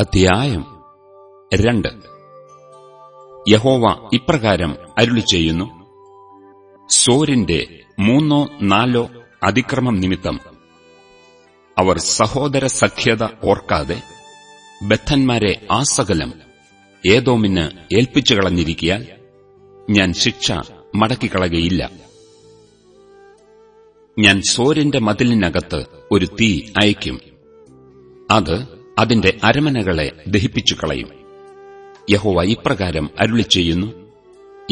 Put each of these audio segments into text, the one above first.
അധ്യായം രണ്ട്. യഹോവ ഇപ്രകാരം അരുളി ചെയ്യുന്നു സോരിന്റെ മൂന്നോ നാലോ അതിക്രമം നിമിത്തം അവർ സഹോദര സഖ്യത ഓർക്കാതെ ബദ്ധന്മാരെ ആസകലം ഏതോമിന് ഏൽപ്പിച്ചു കളഞ്ഞിരിക്കിയാൽ ഞാൻ ശിക്ഷ മടക്കിക്കളകയില്ല. ഞാൻ സോരിന്റെ മതിലിനകത്ത് ഒരു തീ അയക്കും അത് അതിന്റെ അരമനകളെ ദഹിപ്പിച്ചു കളയും യഹോവ ഇപ്രകാരം അരുളി ചെയ്യുന്നു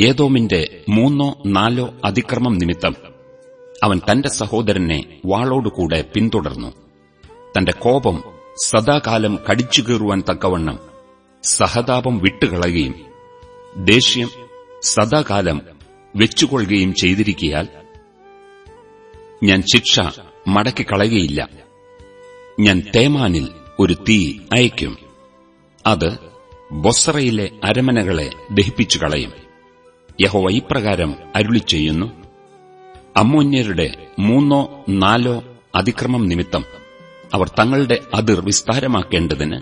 ഏതോമിന്റെ മൂന്നോ നാലോ അതിക്രമം നിമിത്തം അവൻ തന്റെ സഹോദരനെ വാളോടുകൂടെ പിന്തുടർന്നു. തന്റെ കോപം സദാകാലം കടിച്ചു കീറുവാൻ തക്കവണ്ണം സഹതാപം വിട്ടുകളയുകയും ദേഷ്യം സദാകാലം വെച്ചുകൊള്ളുകയും ചെയ്തിരിക്കിയാൽ ഞാൻ ശിക്ഷ മടക്കിക്കളയുകയില്ല. ഞാൻ തേമാനിൽ ഒരു തീ അയക്കും അത് ബൊസറയിലെ അരമനകളെ ദഹിപ്പിച്ചു കളയും. യഹോവ ഇപ്രകാരം അരുളി ചെയ്യുന്നു. അമ്മോന്യരുടെ മൂന്നോ നാലോ അതിക്രമം നിമിത്തം അവർ തങ്ങളുടെ അതിർ വിസ്താരമാക്കേണ്ടതിന്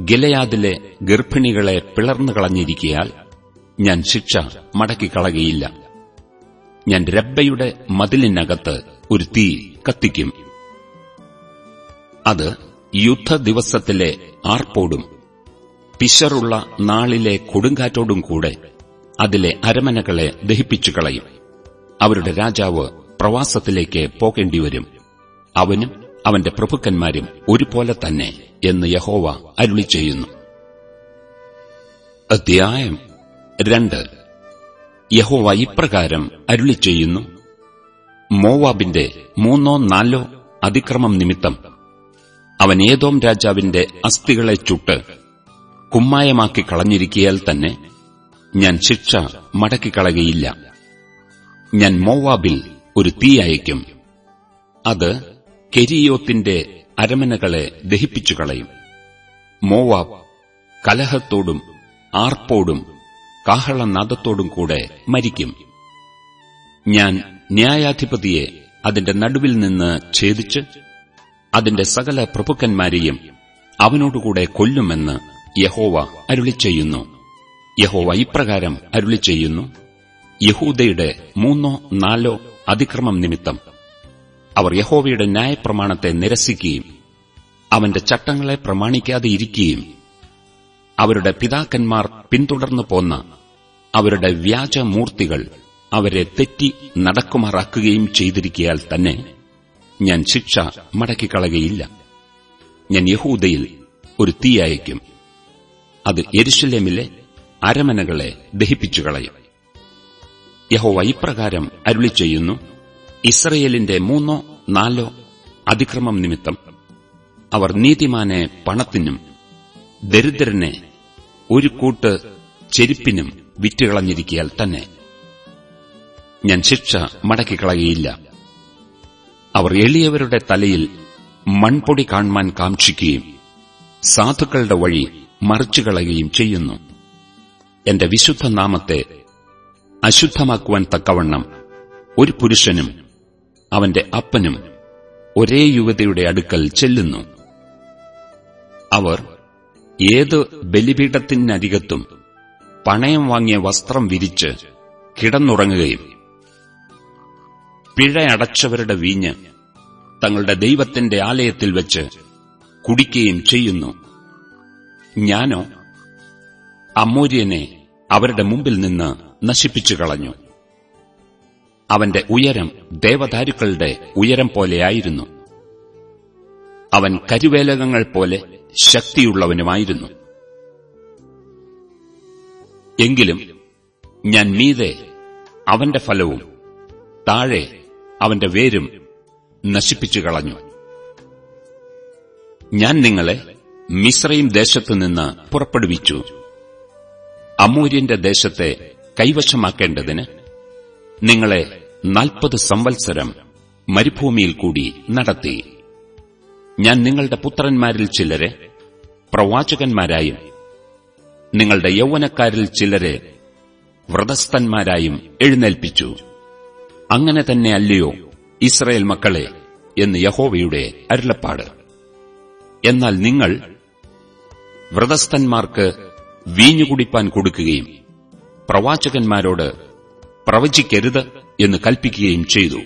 ഗിലയാദിലെ ഗർഭിണികളെ പിളർന്നു കളഞ്ഞിരിക്കയാൽ ഞാൻ ശിക്ഷ മടക്കിക്കളകയില്ല. ഞാൻ രബ്ബയുടെ മതിലിനകത്ത് ഒരു തീ കത്തിക്കും. അത് യുദ്ധദിവസത്തിലെ ആർപ്പോടും പിശറുള്ള നാളിലെ കൊടുങ്കാറ്റോടും കൂടെ അതിലെ അരമനകളെ ദഹിപ്പിച്ചു കളയും. അവരുടെ രാജാവ് പ്രവാസത്തിലേക്ക് പോകേണ്ടിവരും. അവനും അവന്റെ പ്രഭുക്കന്മാരും ഒരുപോലെ തന്നെ എന്ന് യഹോവ അരുളി ചെയ്യുന്നു. അധ്യായം രണ്ട്. യഹോവ ഇപ്രകാരം അരുളി ചെയ്യുന്നു. മോവാബിന്റെ മൂന്നോ നാലോ അതിക്രമം നിമിത്തം അവൻ ഏതോം രാജാവിന്റെ അസ്ഥികളെ ചുട്ട് കുമ്മായമാക്കി കളഞ്ഞിരിക്കിയാൽ തന്നെ ഞാൻ ശിക്ഷ മടക്കിക്കളകയില്ല ഞാൻ മോവാബിൽ ഒരു തീ അയക്കും അത് കെരിയോത്തിന്റെ അരമനകളെ ദഹിപ്പിച്ചു കളയും മോവാബ് കലഹത്തോടും ആർപ്പോടും കാഹളനാദത്തോടും കൂടെ മരിക്കും. ഞാൻ ന്യായാധിപതിയെ അതിന്റെ നടുവിൽ നിന്ന് ഛേദിച്ച് അതിന്റെ സകല പ്രഭുക്കന്മാരെയും അവനോടുകൂടെ കൊല്ലുമെന്ന് യഹോവ അരുളി ചെയ്യുന്നു യഹോവ ഇപ്രകാരം അരുളി ചെയ്യുന്നു യഹൂദയുടെ മൂന്നോ നാലോ അതിക്രമം നിമിത്തം അവർ യഹോവയുടെ ന്യായപ്രമാണത്തെ നിരസിക്കുകയും അവന്റെ ചട്ടങ്ങളെ പ്രമാണിക്കാതെ ഇരിക്കുകയും അവരുടെ പിതാക്കന്മാർ പിന്തുടർന്നു പോന്ന അവരുടെ വ്യാജമൂർത്തികൾ അവരെ തെറ്റി നടക്കുമാറാക്കുകയും ചെയ്തിരിക്കയാൽ തന്നെ ഞാൻ ശിക്ഷ മടക്കിക്കളകയില്ല ഞാൻ യഹൂദയിൽ ഒരു തീ അയക്കും അത് എരിശല്യമിലെ അരമനകളെ ദഹിപ്പിച്ചു കളയും യഹോവ ഇപ്രകാരം അരുളി ചെയ്യുന്നു ഇസ്രയേലിന്റെ മൂന്നോ നാലോ അതിക്രമം നിമിത്തം അവർ നീതിമാനെ പണത്തിനും ദരിദ്രനെ ഒരു കൂട്ട് ചെരുപ്പിനും വിറ്റുകളഞ്ഞിരിക്കിയാൽ തന്നെ. ഞാൻ ശിക്ഷ മടക്കിക്കളകയില്ല അവർ എളിയവരുടെ തലയിൽ മൺപൊടി കാണുവാൻ കാക്ഷിക്കുകയും സാധുക്കളുടെ വഴി മറിച്ചുകളയുകയും ചെയ്യുന്നു. എന്റെ വിശുദ്ധ നാമത്തെ അശുദ്ധമാക്കുവാൻ തക്കവണ്ണം ഒരു പുരുഷനും അവന്റെ അപ്പനും ഒരേ യുവതിയുടെ അടുക്കൽ ചെല്ലുന്നു. അവർ ഏത് ബലിപീഠത്തിനരികത്തും പണയം വാങ്ങിയ വസ്ത്രം വിരിച്ച് കിടന്നുറങ്ങുകയും പിഴയടച്ചവരുടെ വീഞ്ഞ് തങ്ങളുടെ ദൈവത്തിന്റെ ആലയത്തിൽ വെച്ച് കുടിക്കുകയും ചെയ്യുന്നു. ഞാനോ അമൂര്യനെ അവരുടെ മുമ്പിൽ നിന്ന് നശിപ്പിച്ചു കളഞ്ഞു. അവന്റെ ഉയരം ദേവദാരുക്കളുടെ ഉയരം പോലെയായിരുന്നു അവൻ കരുവേലകങ്ങൾ പോലെ ശക്തിയുള്ളവനുമായിരുന്നു. എങ്കിലും ഞാൻ മീതെ അവന്റെ ഫലവും താഴെ അവന്റെ വേരും നശിപ്പിച്ചു കളഞ്ഞു. ഞാൻ നിങ്ങളെ മിശ്രയും ദേശത്തുനിന്ന് പുറപ്പെടുവിച്ചു. അമൂര്യന്റെ ദേശത്തെ കൈവശമാക്കേണ്ടതിന് നിങ്ങളെ നാൽപ്പത് സംവത്സരം മരുഭൂമിയിൽ കൂടി നടത്തി. ഞാൻ നിങ്ങളുടെ പുത്രന്മാരിൽ ചിലരെ പ്രവാചകന്മാരായും നിങ്ങളുടെ യൗവനക്കാരിൽ ചിലരെ വ്രതസ്ഥന്മാരായും എഴുന്നേൽപ്പിച്ചു. അങ്ങനെ തന്നെ അല്ലയോ ഇസ്രയേൽ മക്കളെ എന്ന് യഹോവയുടെ അരുളപ്പാട്. എന്നാൽ നിങ്ങൾ വ്രതസ്ഥന്മാർക്ക് വീഞ്ഞുകുടിപ്പാൻ കൊടുക്കുകയും പ്രവാചകന്മാരോട് പ്രവചിക്കരുത് എന്ന് കൽപ്പിക്കുകയും ചെയ്തു.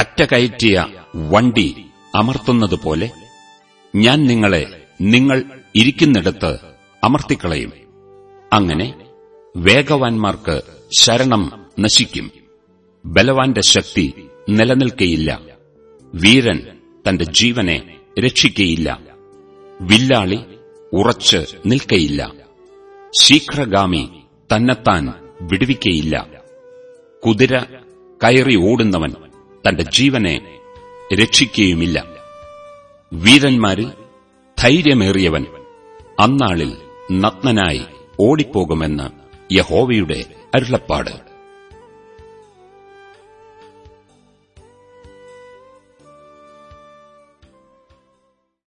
കറ്റ കയറ്റിയ വണ്ടി അമർത്തുന്നതുപോലെ ഞാൻ നിങ്ങളെ നിങ്ങൾ ഇരിക്കുന്നിടത്ത് അമർത്തിക്കളയും. അങ്ങനെ വേഗവാന്മാർക്ക് ശരണം നശിക്കും. ബലവാന്റെ ശക്തി നിലനിൽക്കയില്ല. വീരൻ തന്റെ ജീവനെ രക്ഷിക്കയില്ല. വില്ലാളി ഉറച്ച് നിൽക്കയില്ല. ശീഘ്രഗാമി തന്നെത്താൻ വിടുവിക്കയില്ല. കുതിര കയറി ഓടുന്നവൻ തന്റെ ജീവനെ രക്ഷിക്കുകയുമില്ല വീരന്മാരിൽ ധൈര്യമേറിയവൻ അന്നാളിൽ നഗ്നനായി ഓടിപ്പോകുമെന്ന് യഹോവയുടെ അരുളപ്പാട്.